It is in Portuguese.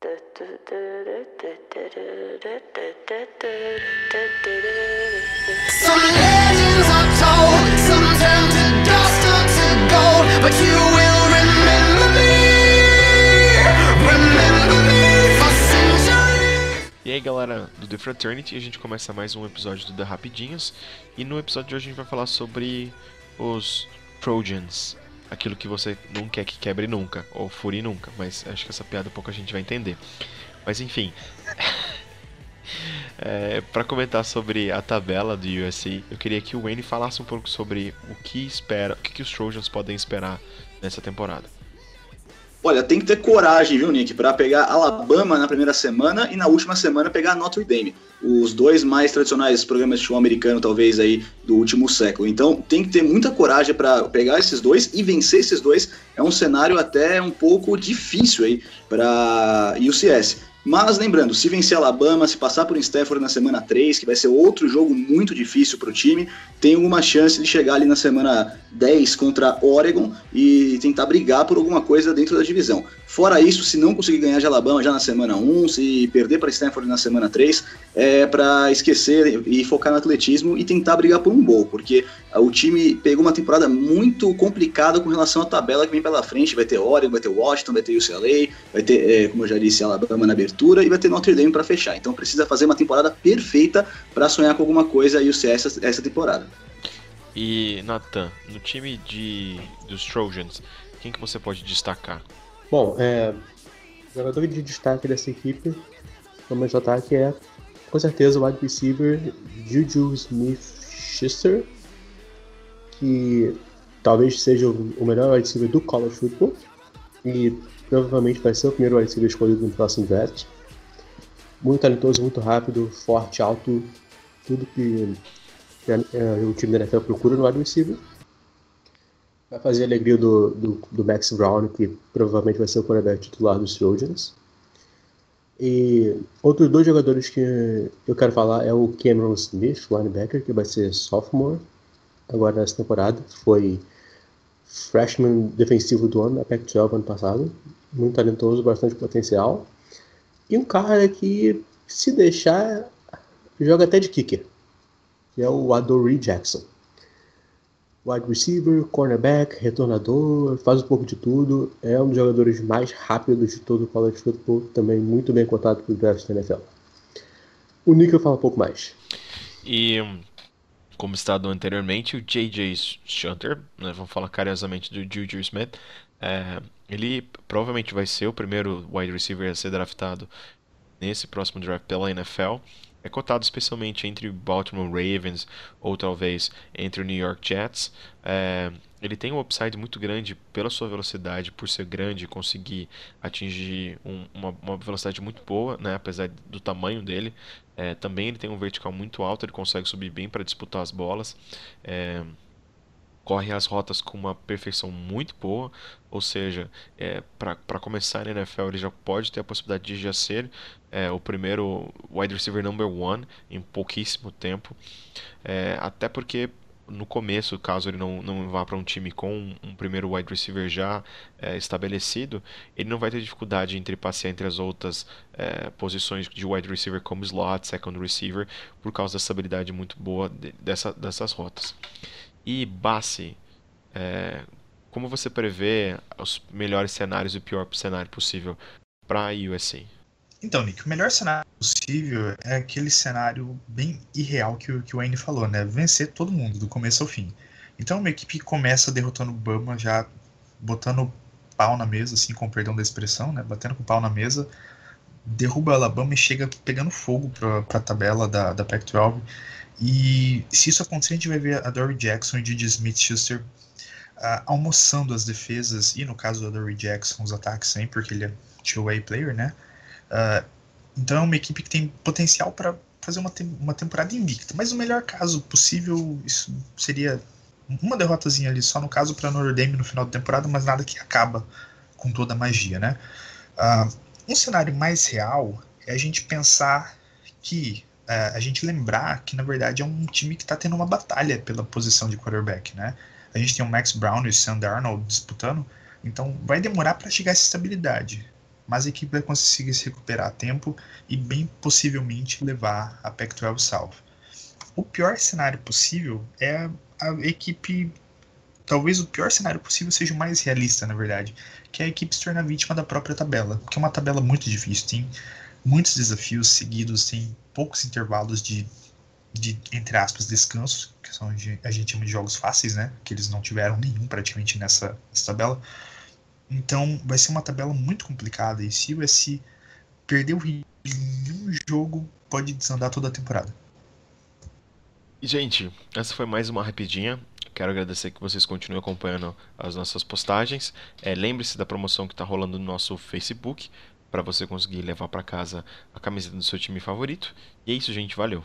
Some legends are told, some turn to dust or to gold, but you will. E aí galera do The Fraternity, a gente começa mais um episódio do The Rapidinhos. E no episódio de hoje a gente vai falar sobre os Trojans, aquilo que você não quer que quebre nunca, ou fure nunca, mas acho que essa piada pouco a gente vai entender. Mas enfim, é, para comentar sobre a tabela do USC, eu queria que o Wayne falasse um pouco sobre o que espera, o que, que os Trojans podem esperar nessa temporada. Olha, tem que ter coragem, viu, Nick, para pegar Alabama na primeira semana e na última semana pegar Notre Dame, os dois mais tradicionais programas de futebol americano, talvez aí do último século. Então, tem que ter muita coragem para pegar esses dois e vencer esses dois. É um cenário até um pouco difícil aí para UCS. Mas lembrando, se vencer Alabama, se passar por Stafford na semana 3, que vai ser outro jogo muito difícil para o time, tem alguma chance de chegar ali na semana 10 contra Oregon e tentar brigar por alguma coisa dentro da divisão. Fora isso, se não conseguir ganhar de Alabama já na semana 1, se perder para Stanford na semana 3, é para esquecer e focar no atletismo e tentar brigar por um bowl, porque o time pegou uma temporada muito complicada com relação à tabela que vem pela frente. Vai ter Oregon, vai ter Washington, vai ter UCLA, vai ter, é, como eu já disse, Alabama na abertura e vai ter Notre Dame para fechar. Então precisa fazer uma temporada perfeita para sonhar com alguma coisa e o CS essa, essa temporada. E Nathan, no time de dos Trojans, quem que você pode destacar? Bom, é, o jogador de destaque dessa equipe, no de ataque, é com certeza o wide receiver Juju Smith-Schuster, que talvez seja o melhor wide receiver do college football e provavelmente vai ser o primeiro wide receiver escolhido no próximo draft. Muito talentoso, muito rápido, forte, alto, tudo que é, o time da NFL procura no wide receiver. Vai fazer a alegria do, do, do, Max Brown, que provavelmente vai ser o quarterback titular dos Trojans. E outros dois jogadores que eu quero falar é o Cameron Smith, linebacker, que vai ser sophomore agora nessa temporada. Foi freshman defensivo do ano, na Pac-12 ano passado. Muito talentoso, bastante potencial. E um cara que, se deixar, joga até de kicker que é o Adoree Jackson. Wide receiver, cornerback, retornador, faz um pouco de tudo. É um dos jogadores mais rápidos de todo o college football, também muito bem cotado para o draft da NFL. O Nick fala um pouco mais. E como citado anteriormente, o J.J. Shunter, né, vamos falar carinhosamente do Juju Smith, é, ele provavelmente vai ser o primeiro wide receiver a ser draftado nesse próximo draft pela NFL é cotado especialmente entre Baltimore Ravens ou talvez entre o New York Jets. É, ele tem um upside muito grande pela sua velocidade, por ser grande e conseguir atingir um, uma, uma, velocidade muito boa, né, apesar do tamanho dele. É, também ele tem um vertical muito alto, ele consegue subir bem para disputar as bolas. É, corre as rotas com uma perfeição muito boa, ou seja, é, para começar na NFL ele já pode ter a possibilidade de já ser é, o primeiro wide receiver number one em pouquíssimo tempo, é, até porque no começo, caso ele não, não vá para um time com um, primeiro wide receiver já é, estabelecido, ele não vai ter dificuldade entre passear entre as outras é, posições de wide receiver como slot, second receiver, por causa dessa habilidade muito boa de, dessa, dessas rotas. E Bassi, é, como você prevê os melhores cenários e o pior cenário possível para a USA? Então, Nick, o melhor cenário possível é aquele cenário bem irreal que, o, que o Wayne falou, né? Vencer todo mundo, do começo ao fim. Então, uma equipe que começa derrotando o Bama, já botando pau na mesa, assim, com perdão da expressão, né? Batendo com pau na mesa, derruba a Alabama e chega pegando fogo para a tabela da, da Pac-12 e se isso acontecer, a gente vai ver a Dory Jackson e Didi Smith-Schuster uh, almoçando as defesas, e no caso da Dory Jackson, os ataques sempre, porque ele é two-way player, né? Uh, então é uma equipe que tem potencial para fazer uma, te uma temporada invicta. Mas o melhor caso possível, isso seria uma derrotazinha ali, só no caso para Notre Dame no final da temporada, mas nada que acaba com toda a magia, né? Uh, um cenário mais real é a gente pensar que a gente lembrar que, na verdade, é um time que está tendo uma batalha pela posição de quarterback, né? A gente tem o Max Brown e o Sam Darnold disputando, então vai demorar para chegar essa estabilidade. mas a equipe vai conseguir se recuperar a tempo e bem possivelmente levar a Pac-12 South. O pior cenário possível é a equipe talvez o pior cenário possível seja o mais realista, na verdade, que é a equipe se tornar vítima da própria tabela, que é uma tabela muito difícil, tem muitos desafios seguidos, tem poucos intervalos de, de entre aspas, descansos, que são a gente chama de jogos fáceis, né, que eles não tiveram nenhum praticamente nessa, nessa tabela. Então, vai ser uma tabela muito complicada e se o SC perder o ritmo em um jogo, pode desandar toda a temporada. E, gente, essa foi mais uma rapidinha. Quero agradecer que vocês continuem acompanhando as nossas postagens. É, Lembre-se da promoção que está rolando no nosso Facebook para você conseguir levar para casa a camiseta do seu time favorito. E é isso, gente. Valeu!